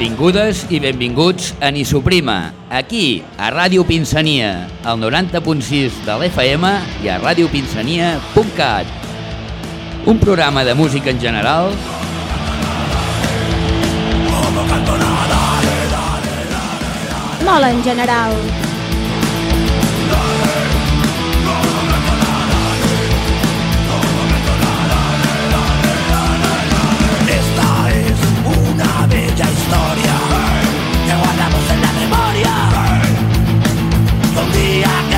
Benvingudes i benvinguts a Ni Suprima, aquí, a Ràdio Pinsania, al 90.6 de l'FM i a radiopinsania.cat. Un programa de música en general Molt en general. Un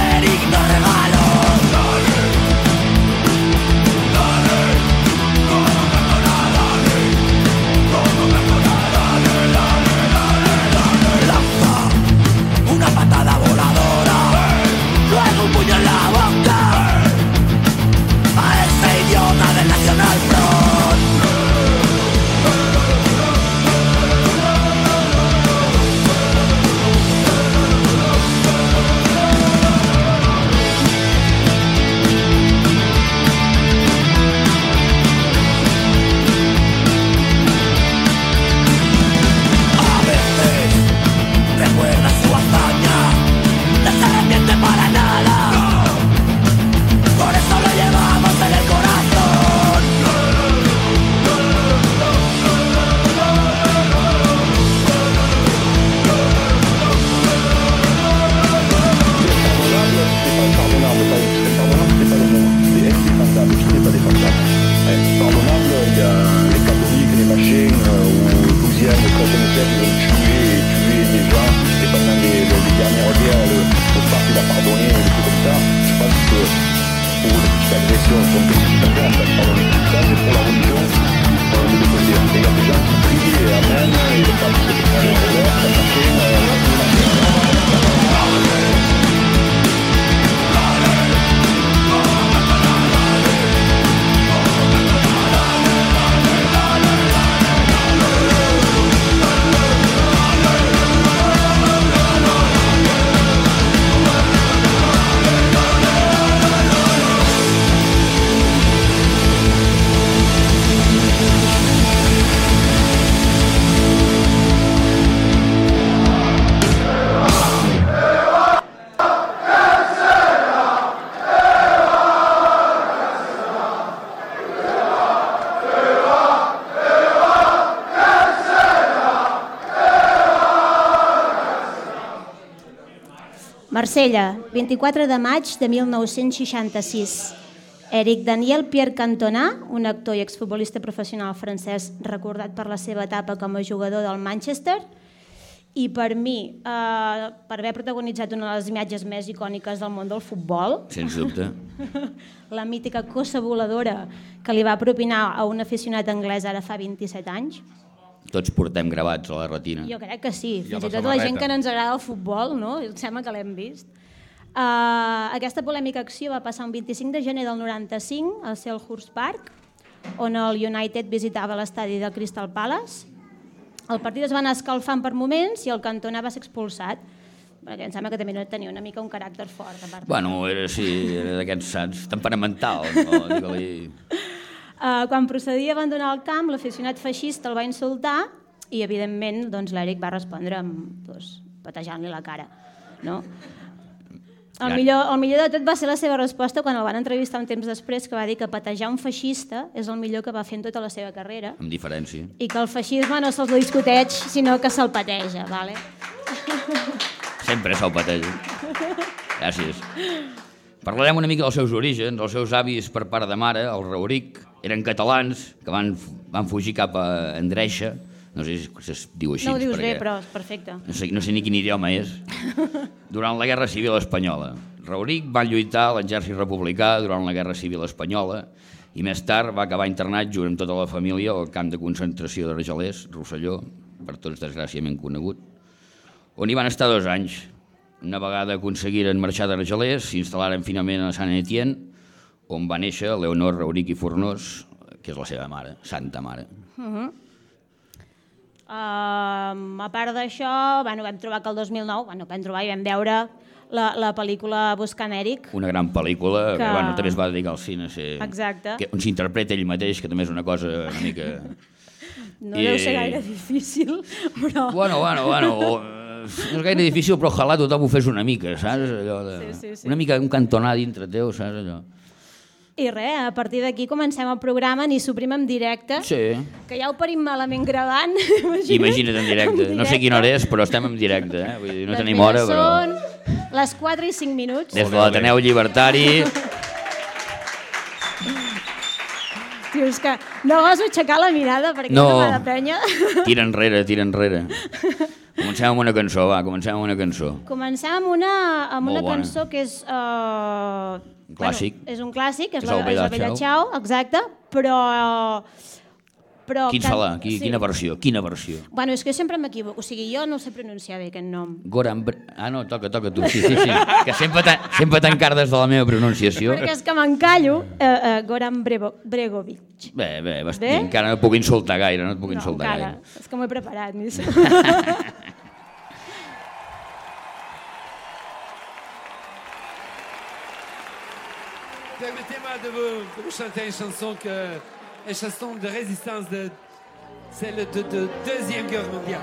Marsella, 24 de maig de 1966. Eric Daniel Pierre Cantona, un actor i exfutbolista professional francès recordat per la seva etapa com a jugador del Manchester i per mi, eh, per haver protagonitzat una de les imatges més icòniques del món del futbol, sens dubte. la mítica cossa voladora que li va propinar a un aficionat anglès ara fa 27 anys. Tots portem gravats a la retina. Jo crec que sí, fins i tot la gent que no ens agrada el futbol, no? Em sembla que l'hem vist. Uh, aquesta polèmica acció va passar un 25 de gener del 95 al Selhurst Park, on el United visitava l'estadi del Crystal Palace. El partit es va anar escalfant per moments i el Cantona va ser expulsat, perquè em sembla que també no tenia una mica un caràcter fort. A part. Bueno, era, sí, era d'aquests sants, temperamental, no? Digue-li... Uh, quan procedia a abandonar el camp, l'aficionat feixista el va insultar i, evidentment, doncs, l'Eric va respondre amb, doncs, patejant-li la cara. No? El millor, el millor de tot va ser la seva resposta quan el van entrevistar un temps després, que va dir que patejar un feixista és el millor que va fer en tota la seva carrera amb diferència. i que el feixisme no se'ls discuteix, sinó que se'l pateja. Vale? Sempre se'l pateja. Gràcies. Parlarem una mica dels seus orígens. Els seus avis per part de mare, el Rauric, eren catalans que van, van fugir cap a Andreixa. No sé si es diu així. No ho dius perquè bé, però és perfecte. No sé, no sé ni quin idioma és. Durant la Guerra Civil Espanyola. Rauric va lluitar a l'exèrcit republicà durant la Guerra Civil Espanyola i més tard va acabar internat junt amb tota la família al camp de concentració de Regelers, Rosselló, per tots desgràciament conegut, on hi van estar dos anys. Una vegada aconseguiren marxar de Regelers, s'instal·laren finalment a Sant Etienne, on va néixer Leonor Rauric i Fornós, que és la seva mare, santa mare. Um, a part d'això, bueno, vam trobar que el 2009, bueno, vam trobar i vam veure la, la pel·lícula Buscant Eric, Una gran pel·lícula que, Que- bueno, també es va dedicar al cine, Exacte. que, on s'interpreta ell mateix, que també és una cosa una mica... No I- deu ser gaire difícil, però... Bueno, bueno, bueno, o, no és gaire difícil, però ojalà tothom ho fes una mica, saps? Allò de, Sí, sí, sí. Una mica un cantonar dintre teu, saps allò? I res, a partir d'aquí comencem el programa, ni suprim en directe, Sí. que ja ho parim malament gravant. Imagina't, Imagina't en directe. No sé quina hora és, però estem en directe, eh? Vull dir, no Doncs tenim hora, però... Són les 4 i 5 minuts. Des de l'Ateneu Llibertari... Dius que no goso aixecar la mirada perquè No. no m'ha de penya. Tira enrere, tira enrere. Comencem amb una cançó, va, comencem amb una cançó. Comencem amb una, amb Molt una bona. cançó que és... Uh, Un clàssic. Bueno, és un clàssic, és, És la, el és la Bella Ciao. Ciao, exacte, però... però Quin can- salà, qui, sí. quina versió, quina versió. Bueno, és que sempre m'equivoco, o sigui, jo no sé pronunciar bé aquest nom. Goran... Ah, no, toca, toca tu, sí, sí, sí. Que sempre sempre t'encardes de la meva pronunciació. Perquè és que m'encallo, uh, uh, Goran Brevo, Bregovic. Bé, bé, vas, Bé? encara no et puc insultar gaire, no et puc No, insultar encara, gaire. és que m'ho he preparat. Nis. Permettez-moi de vous, de vous chanter une chanson que, une chanson de résistance de celle de, de Deuxième Guerre mondiale.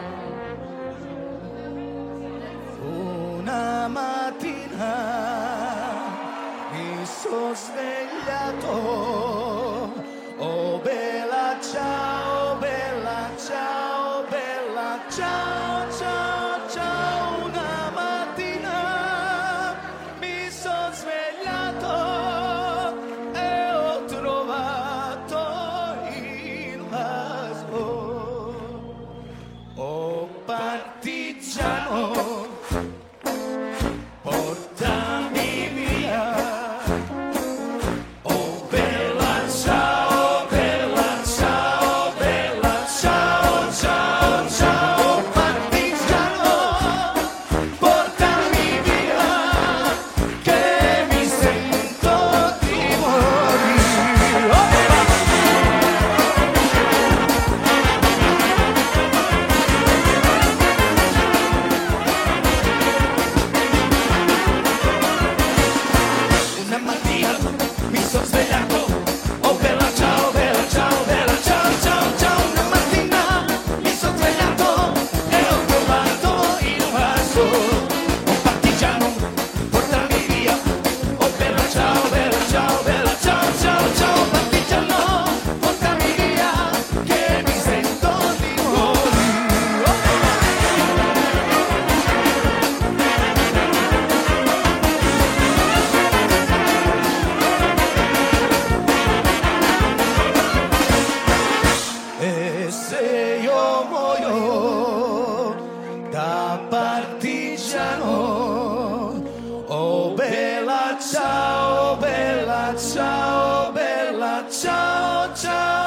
Bella ciao,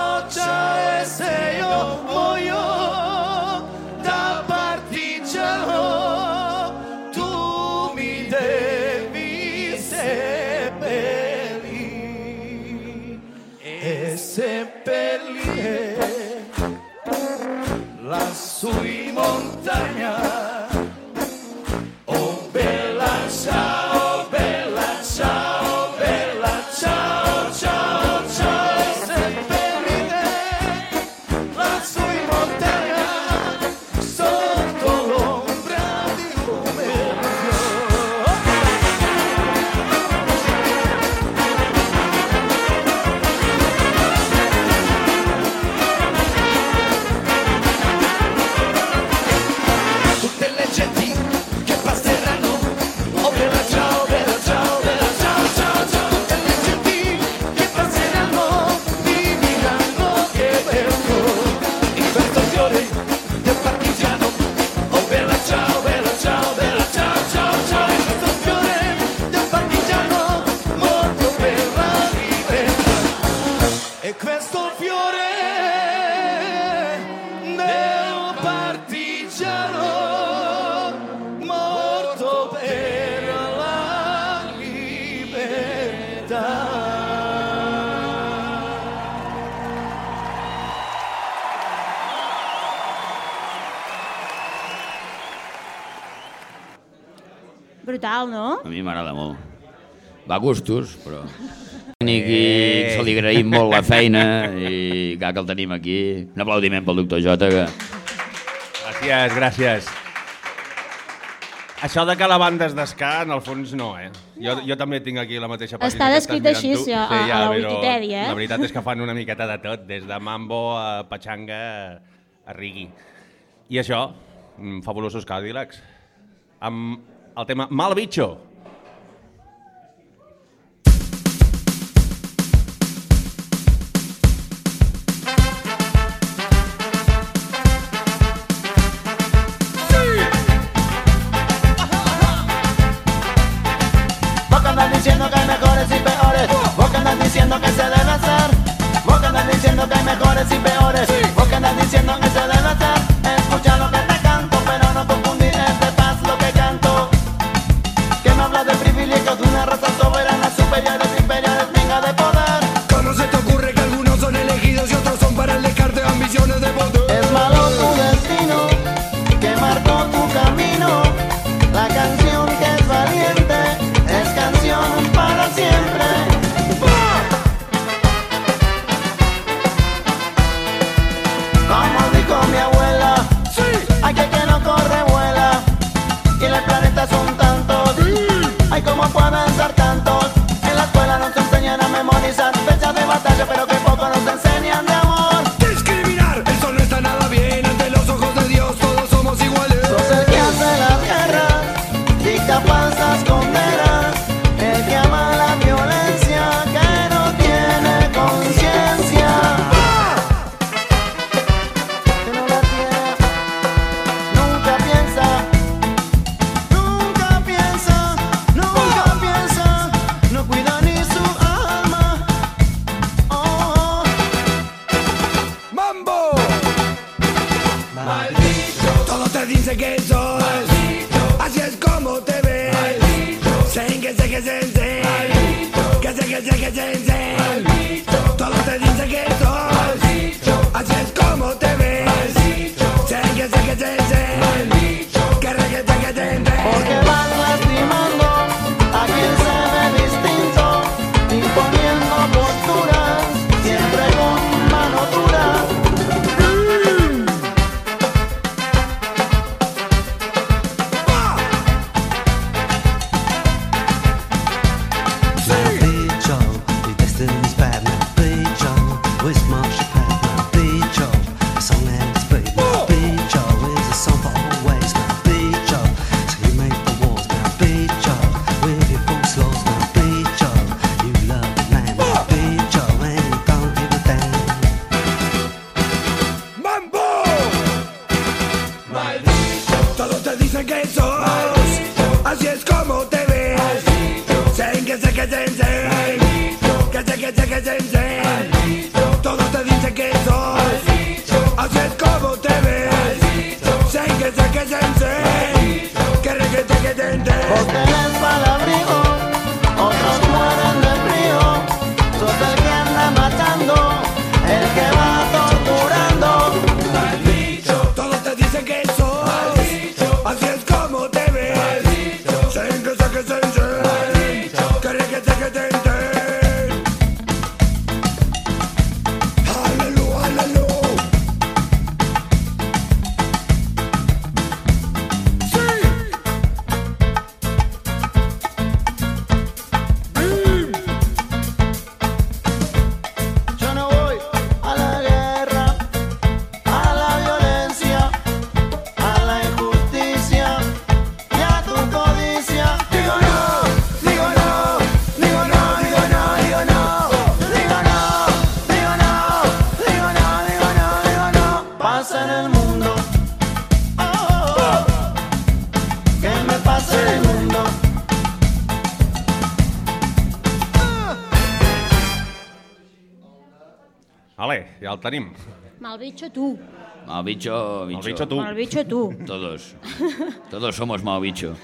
gustos, però... Tècnic i eh. se li agraïm molt la feina i ja que el tenim aquí. Un aplaudiment pel doctor Jota. Que... Gràcies, gràcies. Això de que la banda es d'escà, en el fons no, eh? Jo, jo també tinc aquí la mateixa pàgina. Està descrit així, sí, a, a la Wikipedia, eh? La veritat és que fan una miqueta de tot, des de mambo a Pachanga a, Rigi. rigui. I això, mm, fabulosos Cadillacs, amb el tema Mal bitxo. Ale, ja el tenim. Mal bicho tu. Mal bicho, bicho. Mal bicho tu. Mal bicho tu. Todos. Todos somos mal bicho.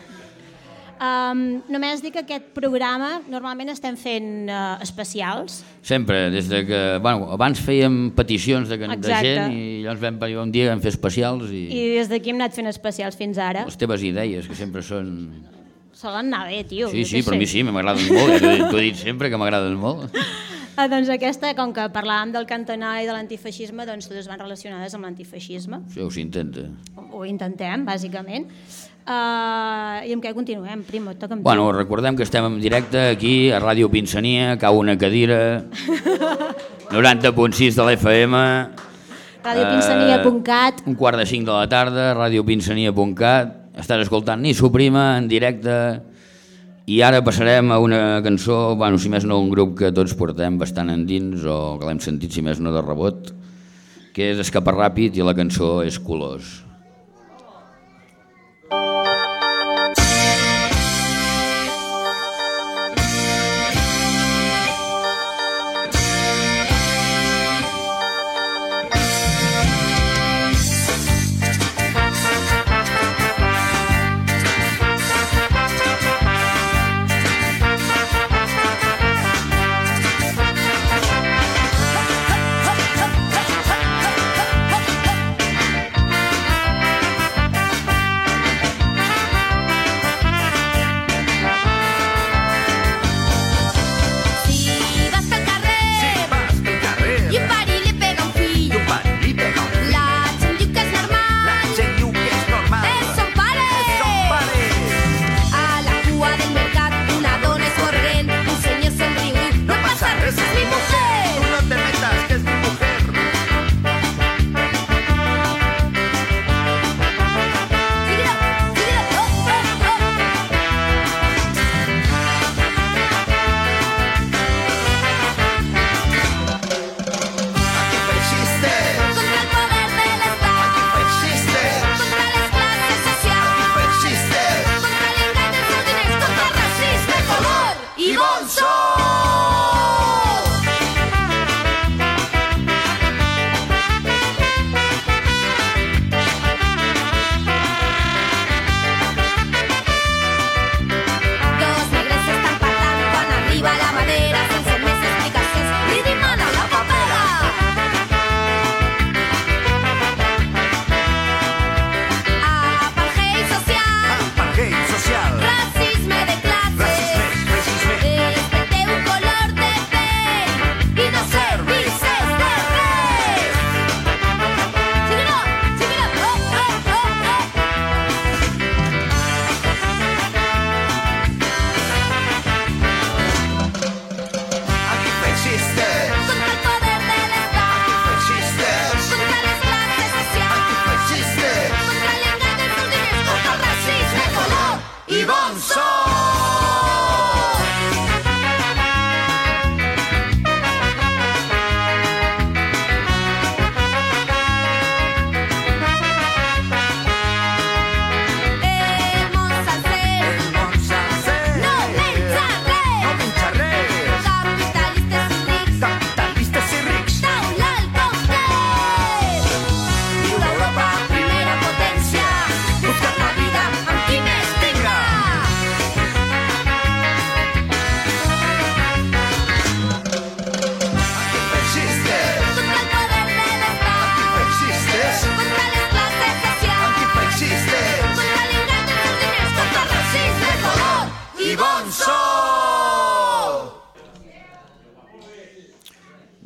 Um, només dic que aquest programa normalment estem fent uh, especials. Sempre, des de que... Bueno, abans fèiem peticions de, de gent i llavors vam venir un dia vam fer especials i... I des d'aquí hem anat fent especials fins ara. Les teves idees, que sempre són... Solen anar bé, tio. Sí, sí, per sé. mi sí, m'agraden molt. Eh? T'ho he dit sempre que m'agraden molt. Ah, doncs aquesta, com que parlàvem del cantonà i de l'antifeixisme, doncs totes van relacionades amb l'antifeixisme. Això ho s'intenta. Ho, ho intentem, bàsicament. Uh, I amb què continuem, Primo? Et Toca amb Bueno, recordem que estem en directe aquí a Ràdio Pinsania, cau una cadira, 90.6 de l'FM, tu. Radiopinsania.cat. un quart de cinc de la tarda, radiopinsania.cat, estàs escoltant Ni Suprima en directe i ara passarem a una cançó, bueno, si més no un grup que tots portem bastant endins o que l'hem sentit si més no de rebot, que és Escapar Ràpid i la cançó és Colors.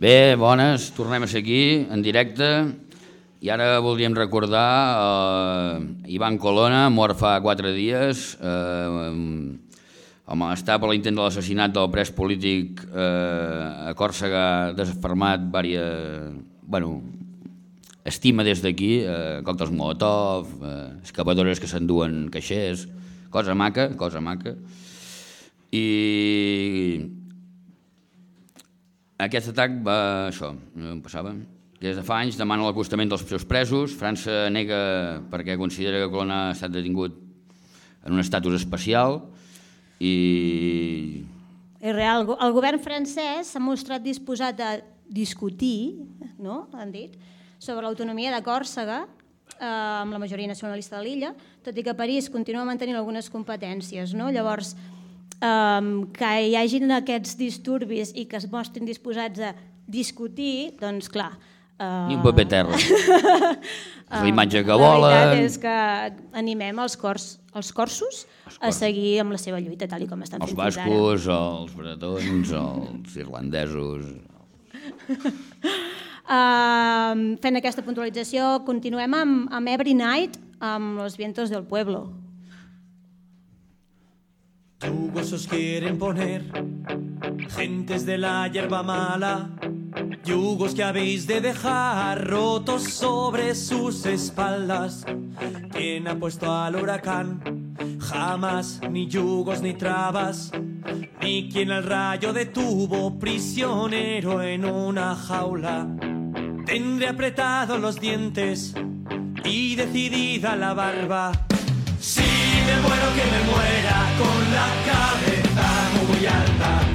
Bé, bones, tornem a ser aquí, en directe, i ara voldríem recordar eh, Ivan Colona, mort fa quatre dies, eh, el malestar per l'intent de l'assassinat del pres polític eh, a Còrsega desfermat vària, bueno, estima des d'aquí, eh, còctels Molotov, eh, excavadores que s'enduen caixers, cosa maca, cosa maca. I aquest atac va... això, no passava. Des de fa anys demana l'acostament dels seus presos. França nega perquè considera que Colonna ha estat detingut en un estatus especial i És real. El govern francès s'ha mostrat disposat a discutir, no? han dit, sobre l'autonomia de Còrsega eh, amb la majoria nacionalista de l'illa, tot i que París continua mantenint algunes competències. No? Llavors, um, que hi hagin aquests disturbis i que es mostrin disposats a discutir, doncs clar... Eh, uh... Ni un paper terra. uh, la imatge que volen... La veritat és que animem els cors, els corsos a seguir amb la seva lluita tal i com estan fent. Els bascos, els bretons, els irlandesos... Uh, fent aquesta puntualització, continuem amb, amb Every Night, amb Los Vientos del Pueblo. Yugos quieren poner, gentes de la hierba mala, yugos que habéis de dejar rotos sobre sus espaldas. ¿Quién ha puesto al huracán? Jamás, ni yugos ni trabas, ni quien al rayo detuvo prisionero en una jaula. Tendré apretados los dientes y decidida la barba me muero que me muera con la cabeza muy alta.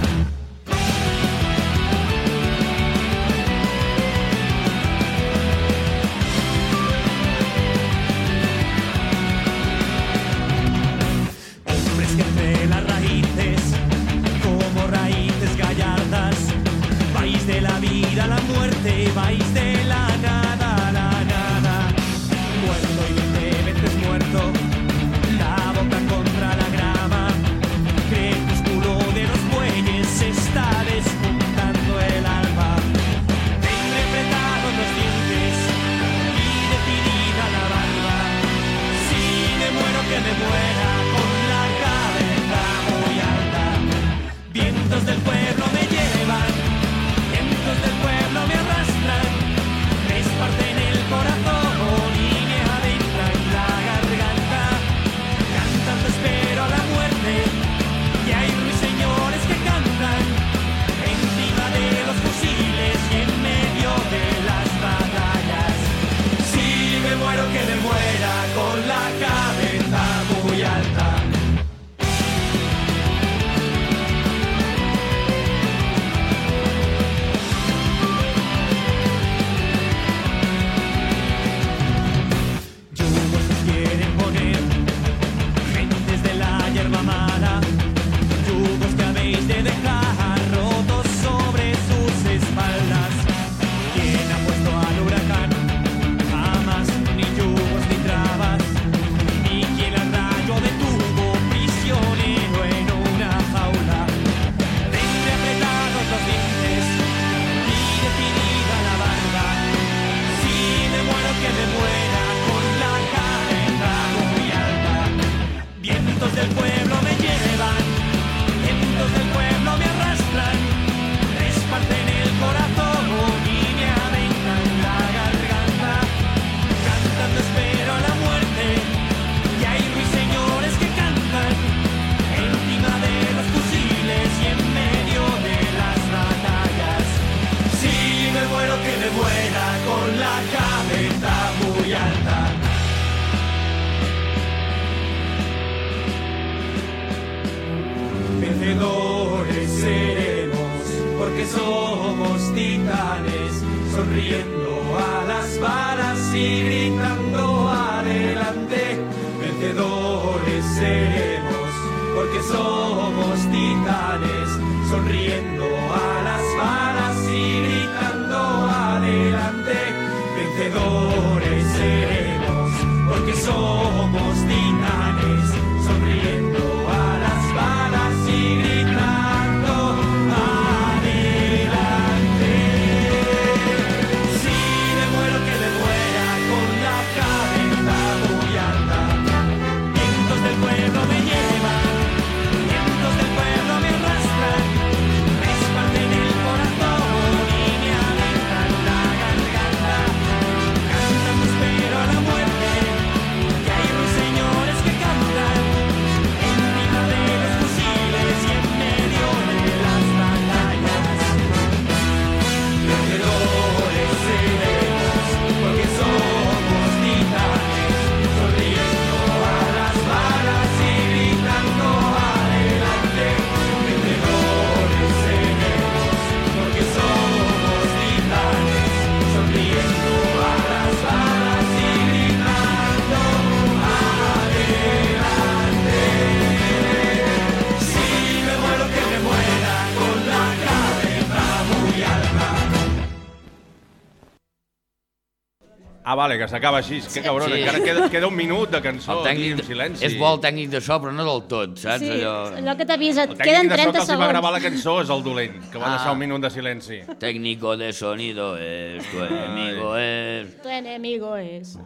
Vale, que s'acaba així. Que cabron, Sí. encara queda, queda un minut de cançó aquí en silenci. és bo el tècnic de so, però no del tot, saps? Sí, Allò... allò que t'avisa, El tècnic queden de so 30 que va gravar la segons. cançó és el dolent, que va Ah. deixar un minut de silenci. Técnico de sonido es tu enemigo es... Tu enemigo és...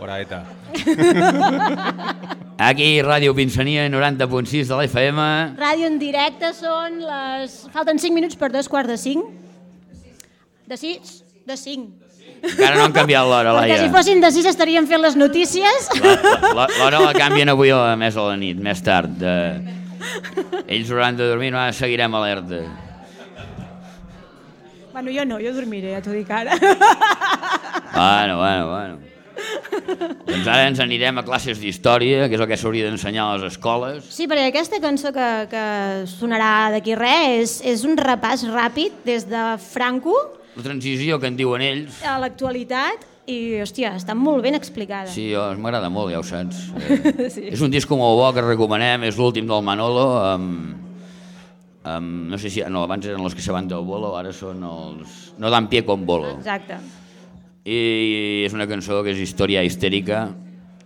Horaeta. Aquí, Ràdio Pinsania, 90.6 de la FM. Ràdio en directe són les... Falten 5 minuts per dos quarts de 5. De 6? De 5. Encara no han canviat l'hora, Perquè si Laia. fossin de 6 estaríem fent les notícies. L'hora la canvien avui a més a la nit, més tard. Ells hauran de dormir, nosaltres seguirem alerta. bueno, jo no, jo dormiré, ja t'ho dic ara. Bueno, bueno, bueno. Doncs ara ens anirem a classes d'història, que és el que s'hauria d'ensenyar a les escoles. Sí, perquè aquesta cançó que, que sonarà d'aquí res és, és un repàs ràpid des de Franco La transició que en diuen ells, a l'actualitat i, hòstia, està molt ben explicada. sí, m'agrada molt, ja ho saps. Eh, Sí. És un disc molt bo que recomanem, és l'últim del Manolo, amb, amb, no sé si, no, abans eren los que se van del bolo, ara són els... No dan pie con bolo. Exacte. I és una cançó que és història histèrica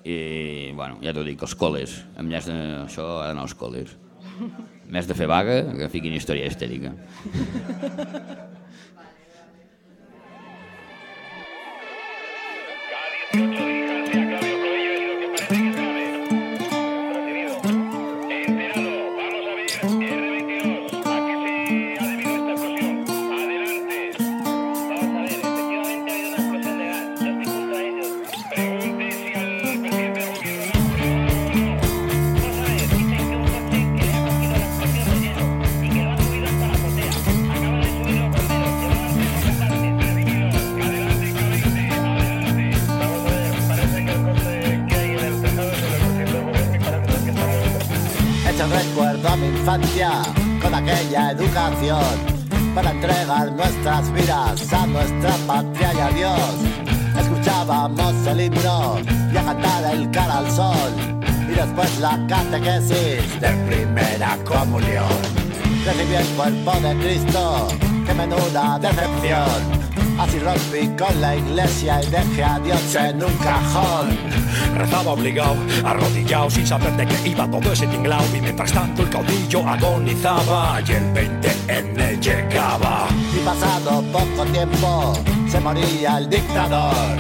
i, bueno, ja t'ho dic, els col·les. En lloc d'això ha d'anar als col·les. Més de fer vaga, que fiquin història histèrica. Con aquella educación para entregar nuestras vidas a nuestra patria y a Dios. Escuchábamos el himno y a cantar el cara al sol y después la catequesis de primera comunión. Recibí el cuerpo de Cristo, que menuda decepción. Así rompí con la iglesia y dejé a Dios en un cajón. Rezaba obligado, arrodillado, sin saber de qué iba todo ese tinglao. Y mientras tanto el caudillo agonizaba y el 20N llegaba. Y pasado poco tiempo se moría el dictador.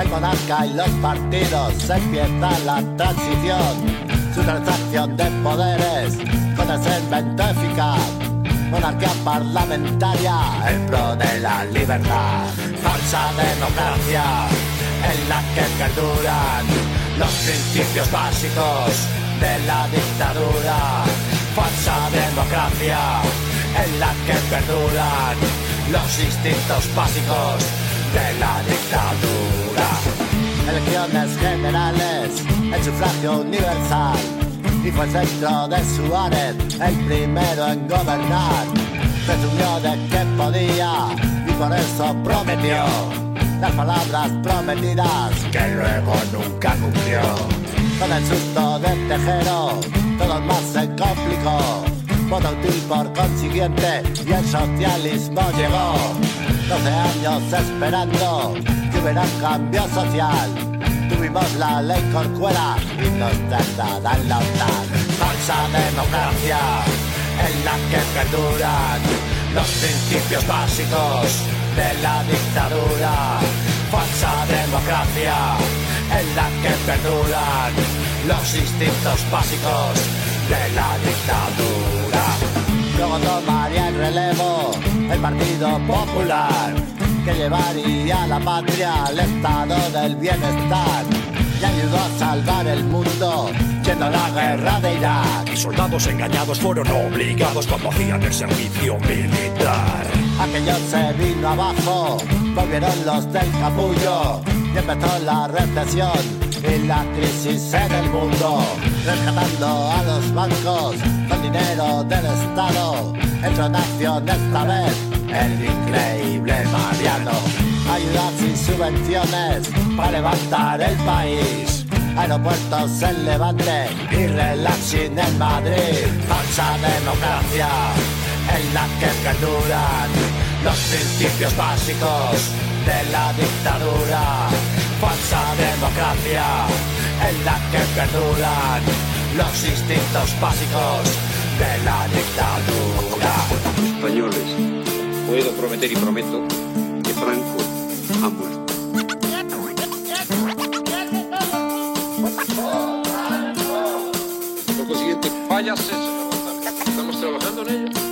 El monarca y los partidos empieza la transición. Su transacción de poderes con ese invento eficaz. Monarquía parlamentaria en pro de la libertad. Falsa democracia en la que perduran los principios básicos de la dictadura. Falsa democracia en la que perduran los instintos básicos de la dictadura. Elecciones generales, el sufragio universal. Y fue el centro de Suárez el primero en gobernar. Presumió de que podía y por eso prometió las palabras prometidas que luego nunca cumplió. Con el susto de Tejero, todo más se complicó. Voto útil por consiguiente y el socialismo llegó. 12 años esperando que hubiera un cambio social. Tuvimos la ley Corcuera y nos trasladan la OTAN. Falsa democracia en la que perduran los principios básicos de la dictadura. Falsa democracia en la que perduran los instintos básicos de la dictadura. Luego tomaría el relevo el Partido Popular que llevaría a la patria al estado del bienestar y ayudó a salvar el mundo yendo a la guerra de Irak. Y soldados engañados fueron obligados cuando hacían el servicio militar. Aquello se vino abajo, volvieron los del capullo y empezó la recesión y la crisis en el mundo, rescatando a los bancos con dinero del Estado. Entró en acción esta vez el increíble Mariano. Ayudas y subvenciones para levantar el país. Aeropuertos en Levante y relaxing en Madrid. Falsa democracia en la que perduran los principios básicos de la dictadura. falsa democracia en la que perduran los instintos básicos de la dictadura. Españoles, puedo prometer y prometo que Franco ha muerto. Por consiguiente, váyase, señor González. Estamos trabajando en ello.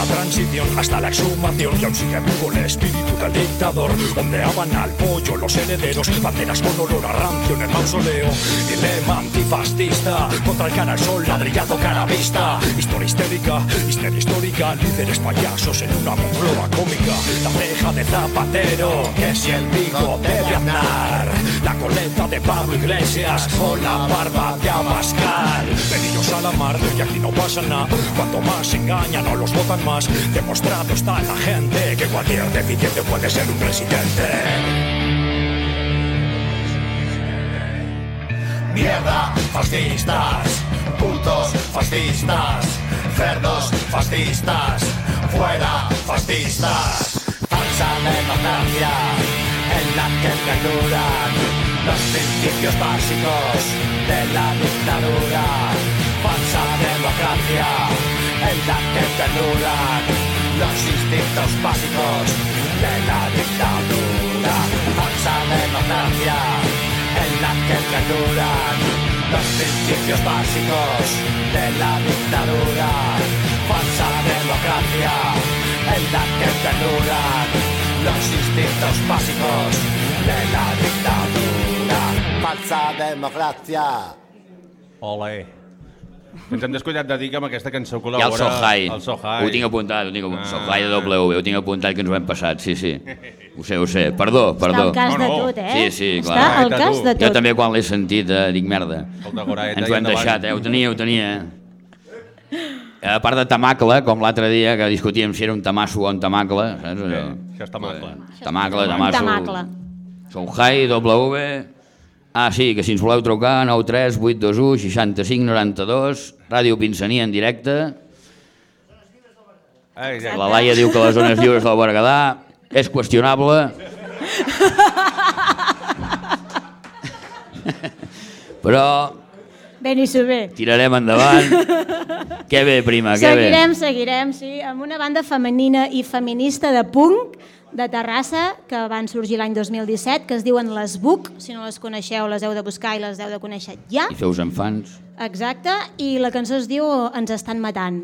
La transición hasta la exhumación. Y aún sigue vivo el espíritu del dictador Ondeaban al pollo los herederos Banderas con olor a rancio en el mausoleo. Dilema antifascista Contra el cara al sol, ladrillado cara vista. Historia histérica, histeria histórica Líderes payasos en una Moncloa cómica. La ceja de Zapatero Que si el bigote de Aznar La coleta de Pablo Iglesias O la barba de Abascal. Venidos a la mar y aquí no pasa nada. Cuanto más engañan o los votan más Demostrado está la gente Que cualquier deficiente puede ser un presidente. Mierda, fascistas, putos fascistas, cerdos fascistas, fuera fascistas, falsa democracia en la que perduran los principios básicos de la dictadura, falsa democracia en la que perduran los instintos básicos de la dictadura, falsa democracia en la que perduran los principios básicos de la dictadura, falsa democracia en la que perduran los instintos básicos de la dictadura, falsa democracia. Ole. Ens hem descuidat de dir que amb aquesta cançó col·labora... el Sohai. El Sohai. Ho tinc apuntat, ho tinc apuntat. Ah. Sohai de W, ho tinc apuntat que ens ho hem passat, sí, sí. Ho sé, ho sé. Perdó, perdó. al cas de tot, eh? Sí, sí, Està clar. al cas de Jo tot. també quan l'he sentit eh, dic merda. Ens ho hem deixat, eh? Ho tenia, ho tenia. eh? A part de tamacle, com l'altre dia que discutíem si era un tamasso o un tamacle, saps allò? Això és tamacle. Tamacle, tamasso. Tamacle. Sonhai, W... Ah, sí, que si ens voleu trucar, 93 821 65 92, Ràdio Pinsania en directe. Exacte. La Laia diu que les zones lliures del Berguedà és qüestionable. Però Benissuer. bé. tirarem endavant. que bé, prima, que bé. Seguirem, seguirem, sí, amb una banda femenina i feminista de punk de Terrassa que van sorgir l'any 2017, que es diuen Les Buc, si no les coneixeu les heu de buscar i les heu de conèixer ja. I feus en fans. Exacte, i la cançó es diu Ens estan matant.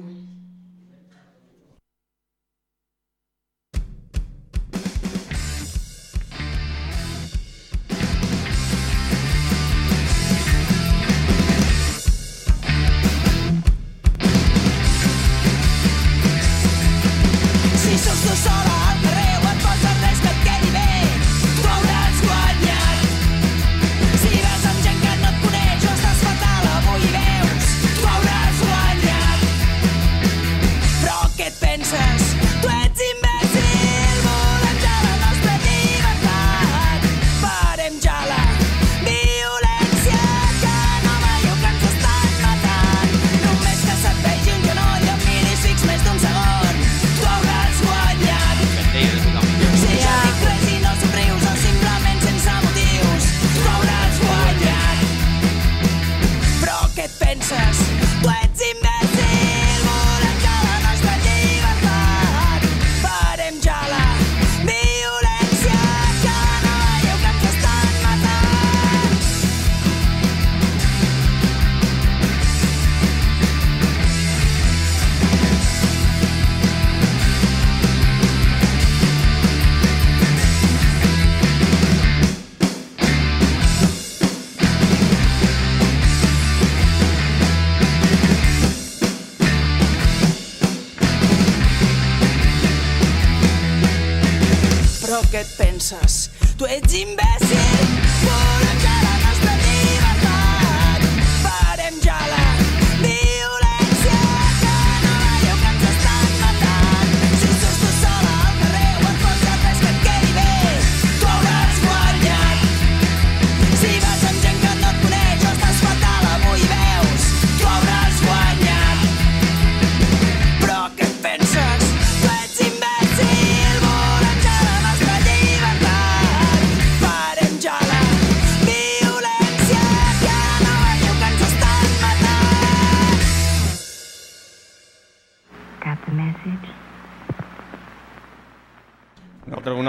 Però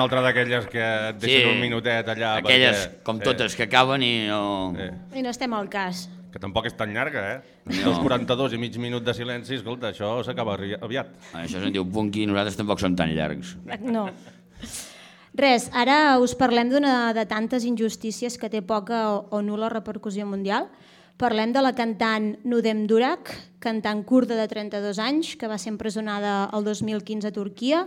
altra, d'aquelles que et deixen un minutet allà. Aquelles, perquè, com sí, totes, que acaben i no... I no estem al cas. Que tampoc és tan llarga, eh? No. Dos 42 i mig minut de silenci, escolta, això s'acaba aviat. Això se'n diu punky, nosaltres tampoc som tan llargs. No. Res, ara us parlem d'una de tantes injustícies que té poca o, o nula repercussió mundial. Parlem de la cantant Nudem Durak, cantant kurda de 32 anys, que va ser empresonada el 2015 a Turquia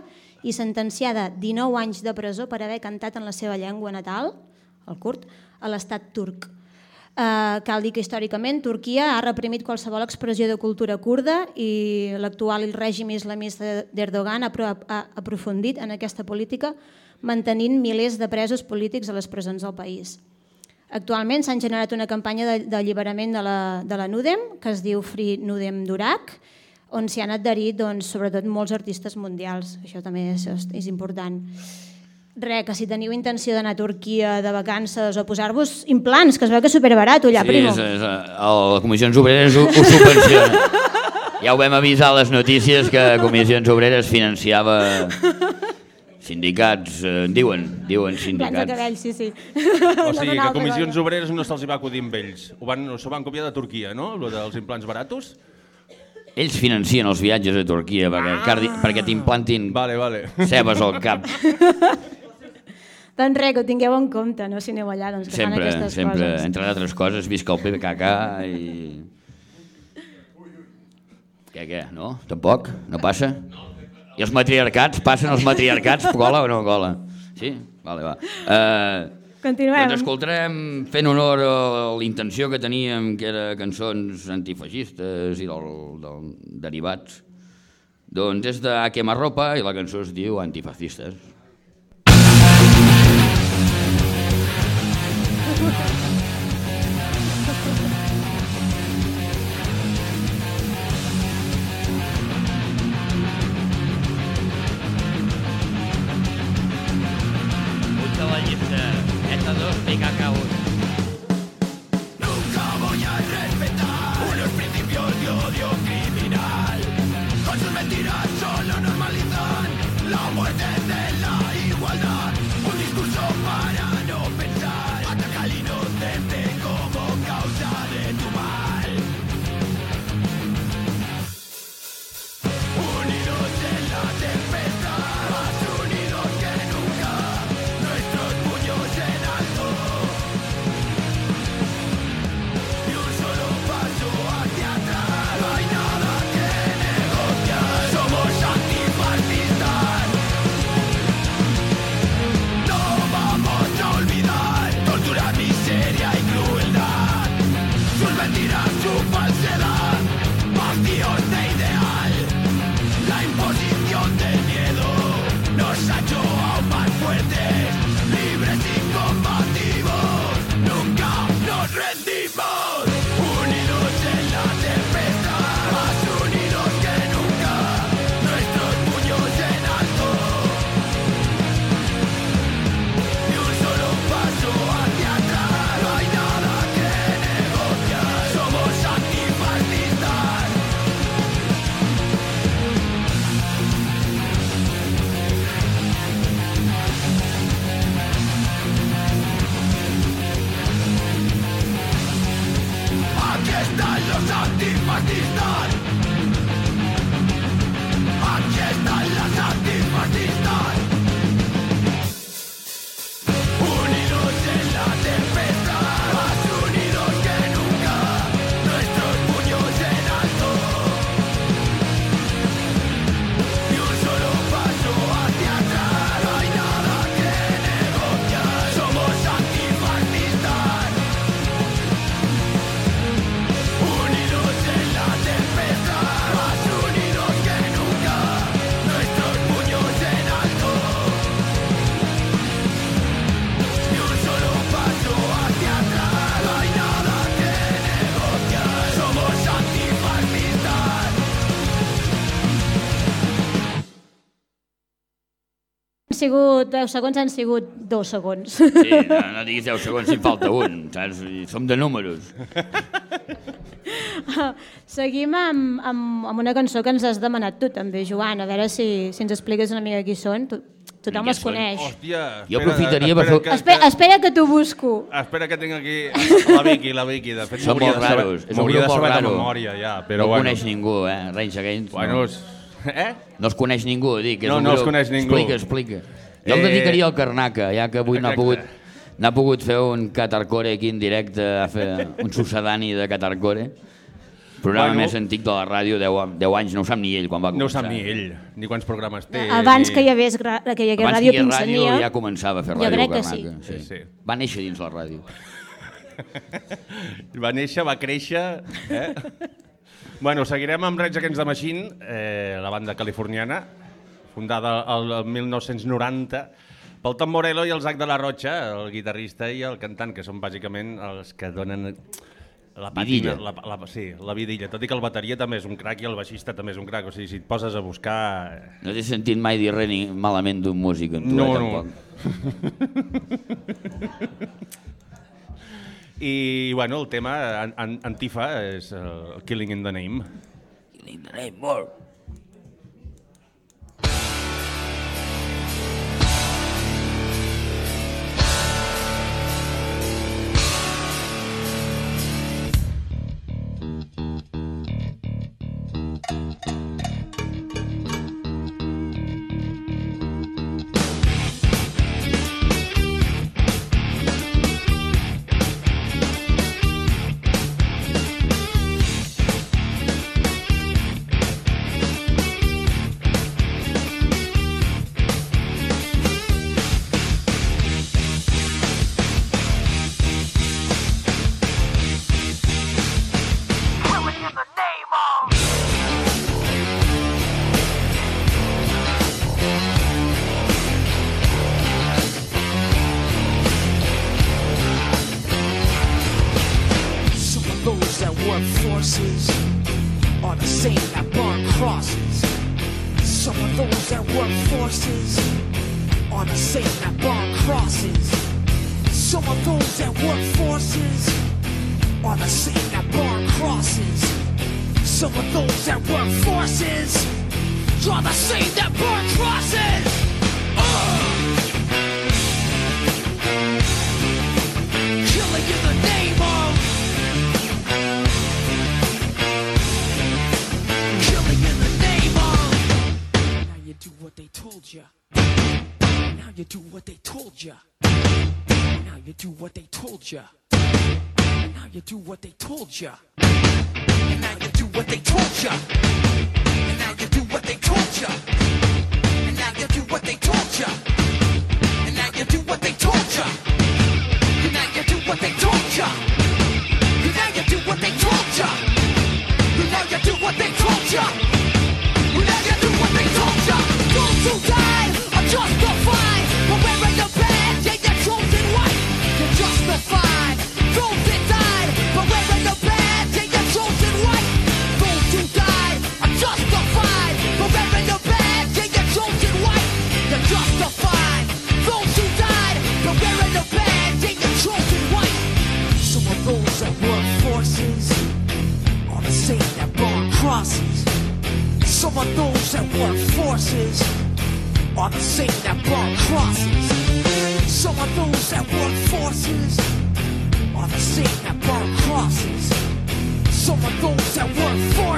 i sentenciada a 19 anys de presó per haver cantat en la seva llengua natal, el kurd, a l'estat turc. Uh, cal dir que històricament Turquia ha reprimit qualsevol expressió de cultura kurda i l'actual règim islamista d'Erdogan ha, ha aprofundit en aquesta política mantenint milers de presos polítics a les presons del país. Actualment s'han generat una campanya de- d'alliberament de, la, de la Nudem, que es diu Free Nudem Durak, on s'hi han adherit doncs, sobretot molts artistes mundials. Això també és, és important. Re, que si teniu intenció d'anar a Turquia de vacances o posar-vos implants, que es veu que és superbarat allà, sí, primo. és, és, el, Comissions Obreres ho, ho subvenciona. Ja ho vam avisar a les notícies que Comissions Obreres financiava sindicats, eh, diuen, diuen Plans de sindicats. cabell, sí, sí. O sigui, que Comissions Obreres no se'ls hi va acudir amb ells. Ho van, s'ho van copiar de Turquia, no? Lo dels implants baratos? Ells financien els viatges a Turquia perquè, cardi, perquè t'implantin vale, vale. cebes al cap. Doncs res, que ho tingueu en compte, no? si aneu allà, doncs que fan Sempre, aquestes sempre, coses. entre d'altres coses, visca el PKK i... Què, què, no? Tampoc? No passa? I els matriarcats? Passen els matriarcats? Cola o no cola? Sí? Vale, va. Uh, Continuem. doncs escoltarem, fent honor a la intenció que teníem, que era cançons antifeixistes i del, del, derivats, doncs és de A Quemarropa i la cançó es diu Antifascistes. sigut, 10 segons han sigut 2 segons. Sí, no, no diguis 10 segons si falta un, saps? Som de números. Ah, seguim amb, amb, amb una cançó que ens has demanat tu també, Joan, a veure si, si ens expliques una mica qui són. Tu, tothom es coneix. Hòstia, espera, jo aprofitaria espera, per. Que, espera, espera que t'ho busco. Espera que tinc aquí la Vicky, la Vicky. De fet, M'hauria de saber de memòria, ja. Però no bueno. coneix ningú, eh? Range Against. Bueno, no. Eh? No es coneix ningú, dic. És no, no es coneix ningú. Explica, explica. Jo eh... el dedicaria al Carnaca, ja que avui no ha pogut n'ha pogut fer un Catarcore aquí en directe, a fer un sucedani de Catarcore. Programa bueno, més antic de la ràdio, 10, 10 anys, no ho sap ni ell quan va començar. No ho sap ni ell, ni quants programes té. Abans ni... que hi hagués, gra... que hi hagués Abans Ràdio ràdio ja començava a fer ràdio. Jo crec que sí. sí. sí. Va néixer dins la ràdio. va néixer, va créixer... Eh? Bueno, seguirem amb Rage Against the Machine, eh, la banda californiana, fundada el 1990 pel Tom Morello i el Zac de la Rocha, el guitarrista i el cantant, que són bàsicament els que donen la patina, la, la, sí, la vidilla, tot i que el bateria també és un crac i el baixista també és un crac, o sigui, si et poses a buscar... Eh, no t'he sentit mai dir res ni malament d'un músic, en tu, eh, no, eh, tampoc. No. I, bueno, el tema an an antifa és el Killing in the Name. Killing in the Name, molt.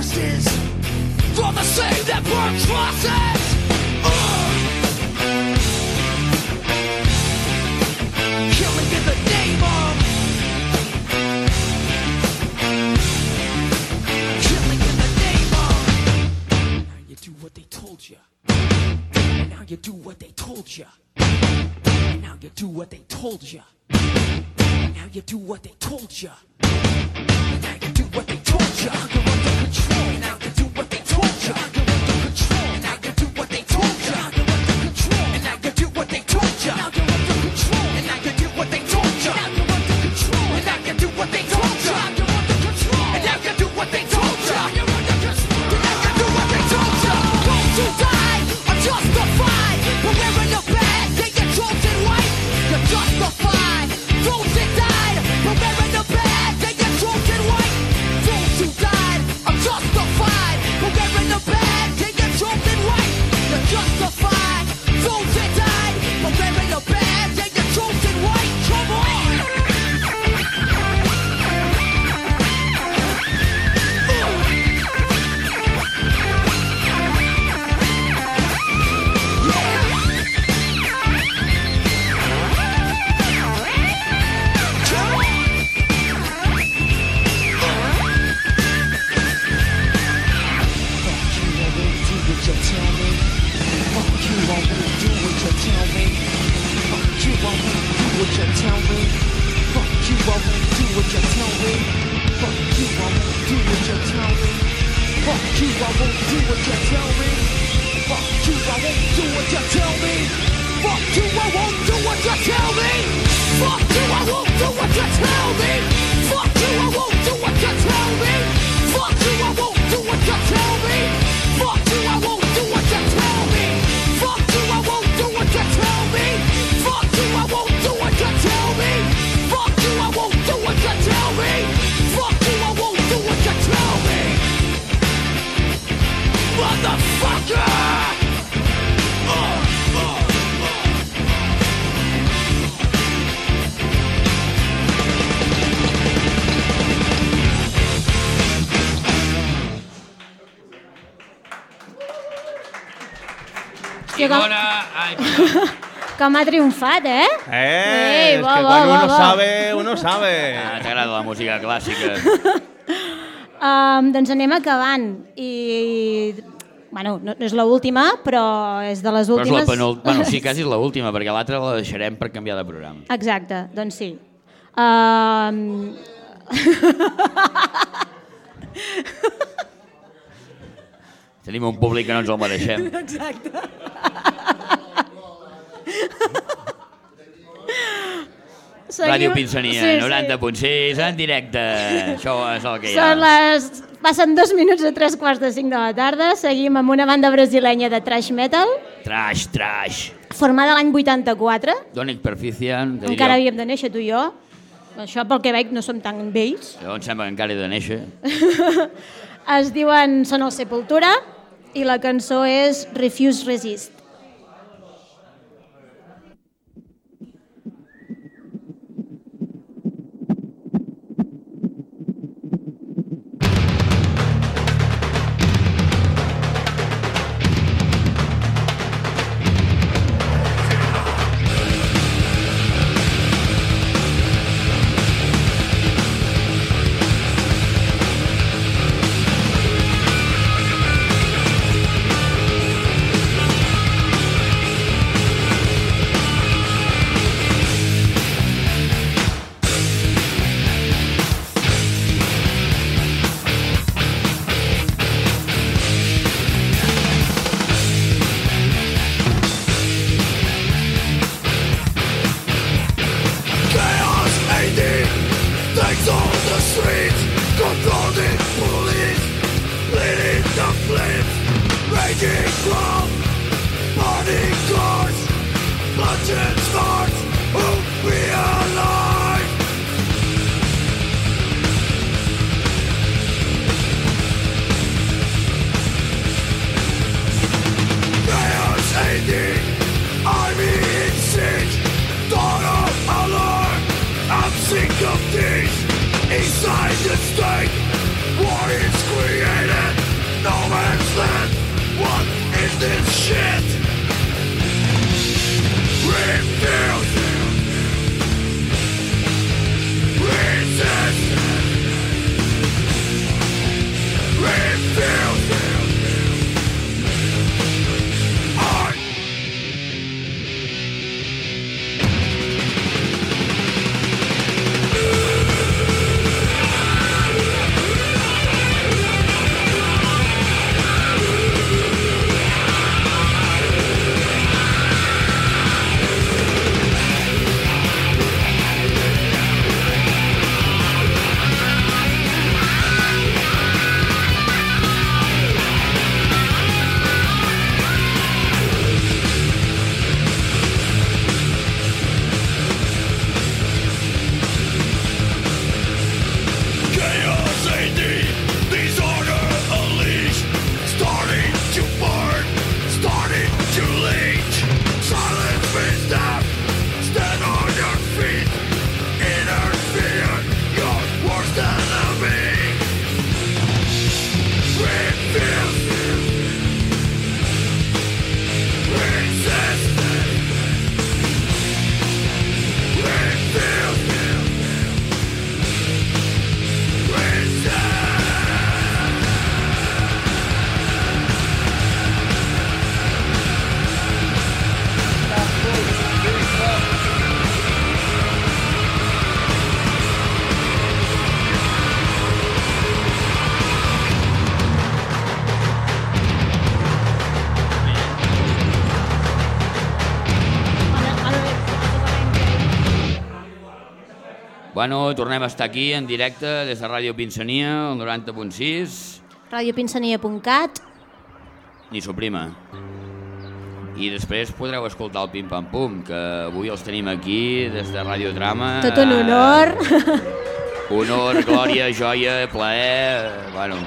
For the same that burn crosses. com ha triomfat, eh? Eh, Ei, és va, que va, quan va, uno va. sabe, uno sabe. Ah, T'agrada la música clàssica. Um, doncs anem acabant i... Bueno, no, no és l'última, però és de les Però és la últimes... penúltima. Bueno, sí, quasi és l'última, perquè l'altra la deixarem per canviar de programa. Exacte, doncs sí. Um... Tenim un públic que no ens el mereixem. Exacte. Ràdio Pinsania, Sí, sí. 90.6, en directe. Això és el que hi ha. Són les... Passen dos minuts a tres quarts de cinc de la tarda. Seguim amb una banda brasilenya de thrash metal, Trash, trash. formada l'any 84. Donic Perfician, Encara havíem de néixer tu i jo. Això pel que veig no som tan vells. Jo em sembla que encara he de néixer. es diuen Són el Sepultura i la cançó és Refuse Resist. Bueno, tornem a estar aquí en directe des de Ràdio Pinsania, el 90.6, radiopinsania.cat ni suprima. I després podreu escoltar el Pim Pam Pum, que avui els tenim aquí des de Radiodrama. Tot un honor. Honor, glòria, joia, plaer... eh, Bueno.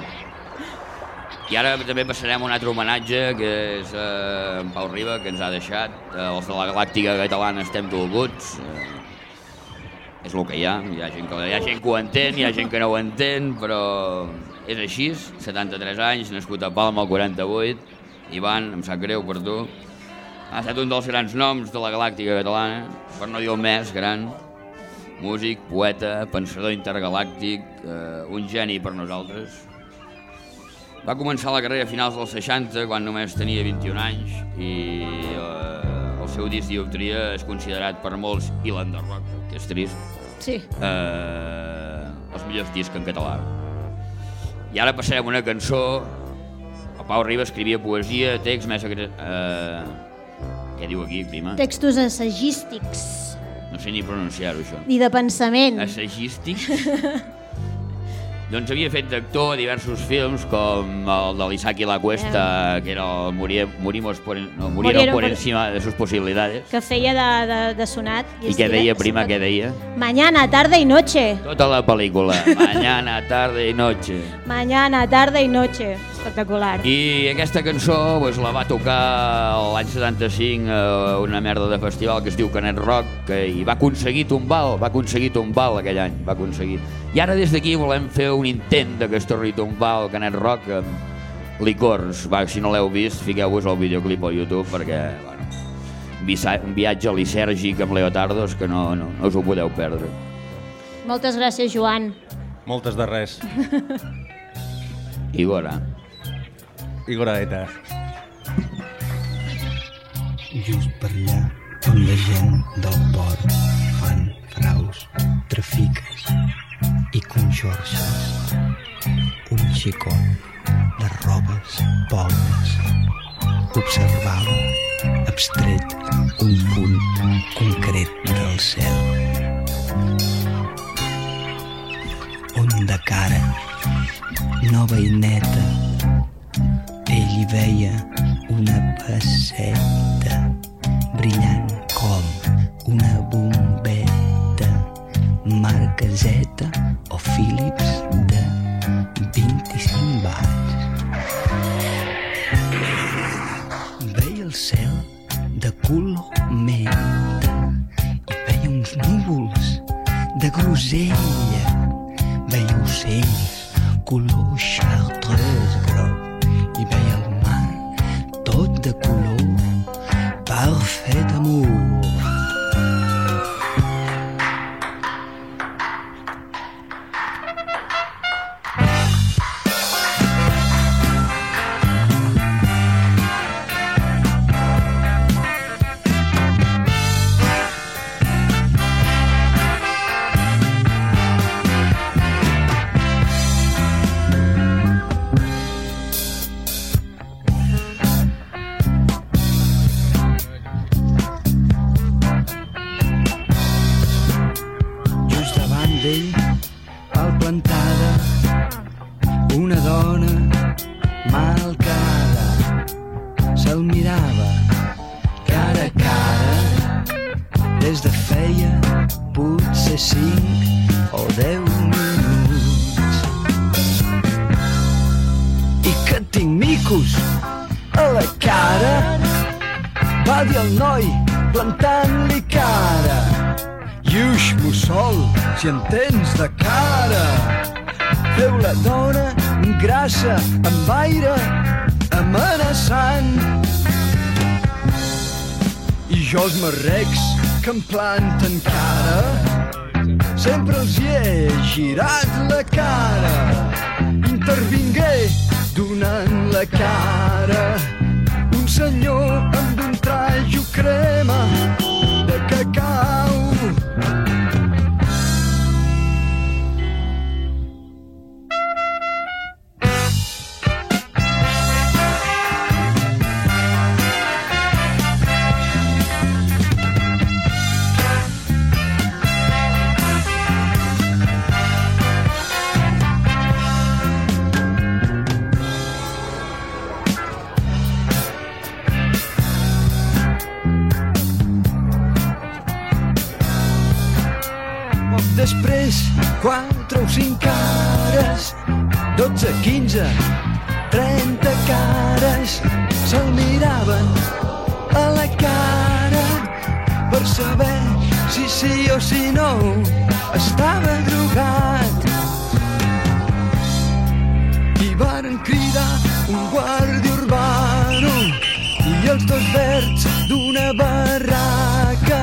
I ara també passarem un altre homenatge, que és eh, en Pau Riba, que ens ha deixat. Eh, els de la Galàctica Catalana estem dolguts. Eh, és el que hi ha. Hi ha, gent que, hi ha gent que ho entén, hi ha gent que no ho entén, però és així. 73 anys, nascut a Palma, el 48. Ivan, em sap greu per tu. Ha estat un dels grans noms de la Galàctica Catalana, per no dir el més gran músic, poeta, pensador intergalàctic, eh, un geni per nosaltres. Va començar la carrera a finals dels 60, quan només tenia 21 anys, i eh, el seu disc Dioptria és considerat per molts, i l'Under Rock, és trist, Sí. eh, els millors discs en català. I ara passarem una cançó. El Pau Riba escrivia poesia, text més... Eh, què diu aquí, prima? Textos assagístics No sé ni pronunciar-ho, això. i de pensament. Assagístic? doncs havia fet d'actor a diversos films, com el de l'Isaac i la Cuesta, que era el Morir, Morimos por, no, Murieron por por- encima de sus posibilidades. Que feia de, de, de sonat. I què deia, prima, què deia? Mañana, tarde y noche. Tota la pel·lícula. Mañana, tarde y noche. Mañana, tarde y noche. Espectacular. I aquesta cançó pues, la va tocar l'any 75 a una merda de festival que es diu Canet Rock que, i va aconseguir tombar va aconseguir tombar aquell any, va aconseguir. I ara des d'aquí volem fer un intent de que es torni a tombar el Canet Rock amb licors. Va, si no l'heu vist, fiqueu-vos el videoclip al YouTube perquè, bueno, un viatge lisèrgic amb leotardos que no, no, no us ho podeu perdre. Moltes gràcies, Joan. Moltes de res. Igora. Igoraeta. just per allà on la gent del port fan fraus, trafiques i conxorxes. Un xicot de robes pobres observava abstret un punt concret del cel. On de cara, nova i neta, ell hi veia una passeta brillant com una bombeta marca Z o Philips de 25 watts. Veia el cel de color menta i veia uns núvols de grosella. Veia ocells color chartreuse groc i veia el mar tot de color que em cridar un guàrdia urbano i els dos verds d'una barraca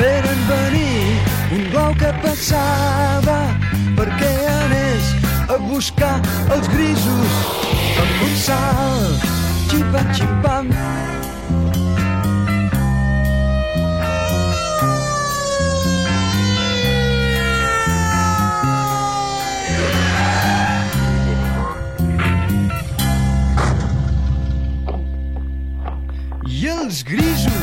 feren venir un blau que passava perquè anés a buscar els grisos amb un salt xipam xipam i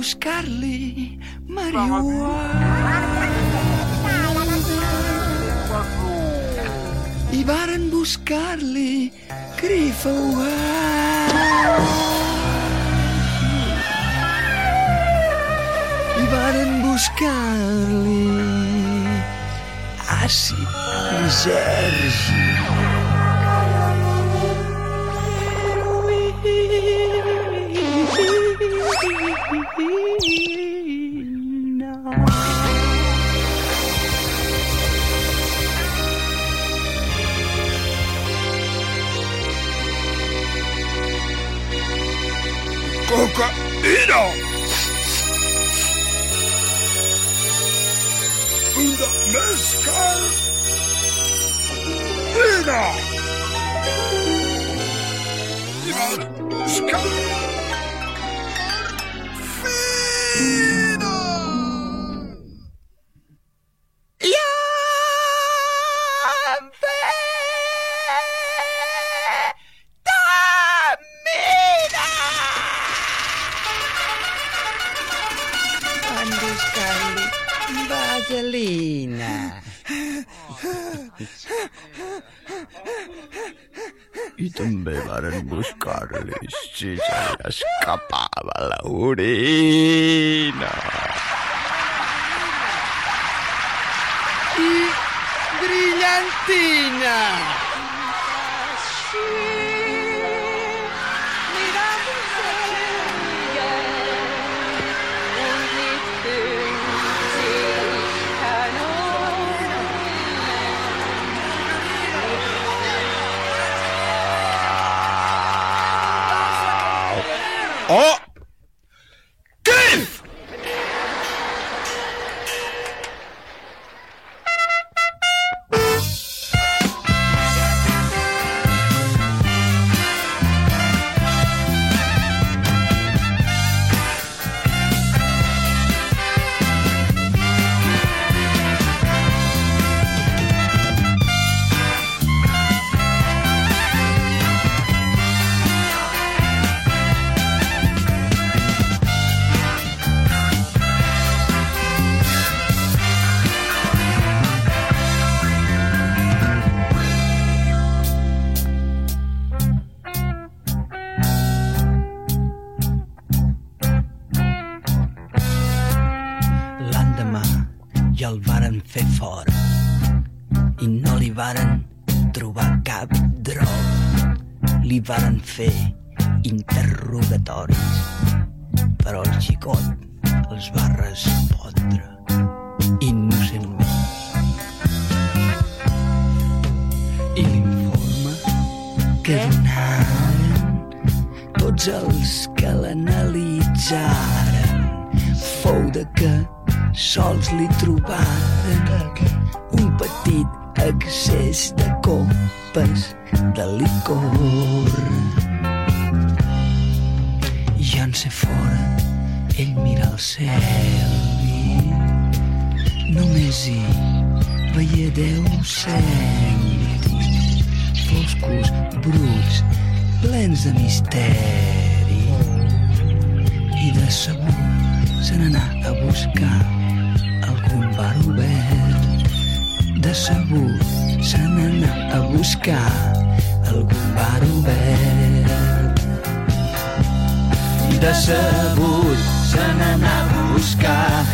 buscar-li marihuana i varen buscar-li grifauat. i varen buscar-li àcid lisèrgic. Cocaína. Und Mezcal. Ina. Mezcal. També varen buscar-li si se li escapava l'orina. I brillantina. Oh! あ Sabut se n'anà a buscar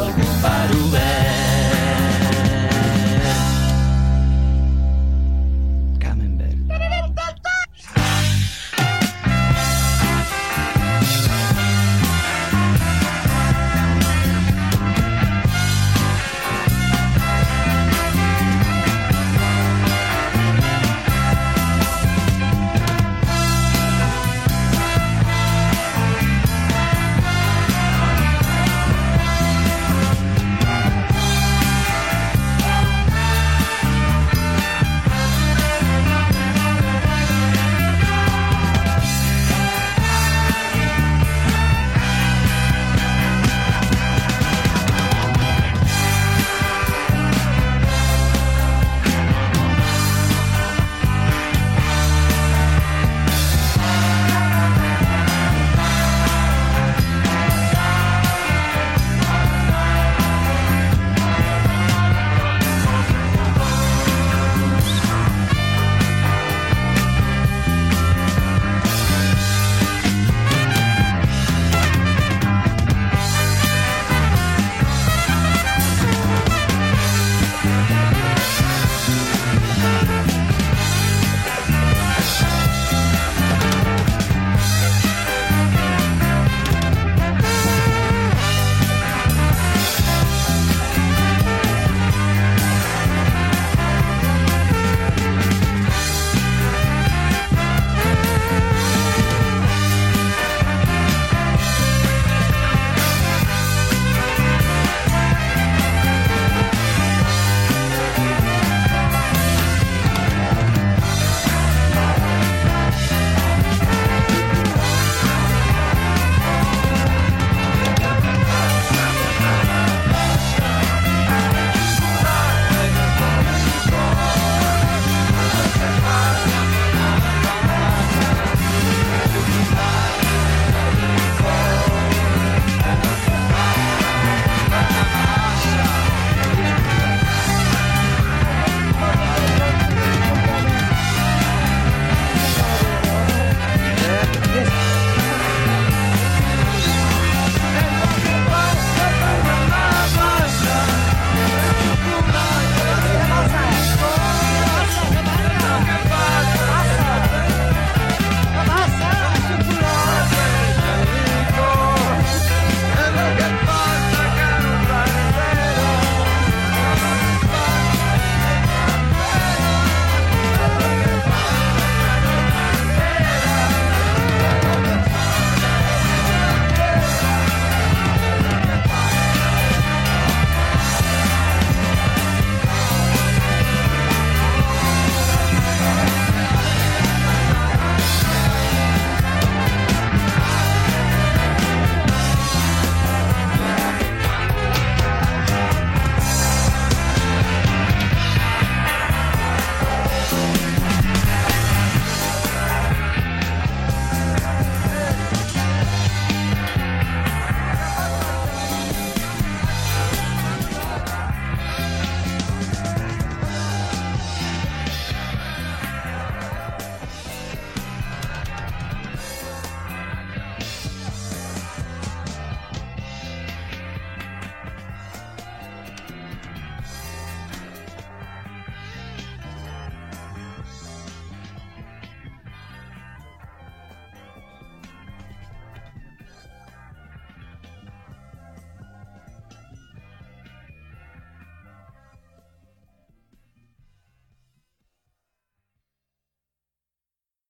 algun bar obert.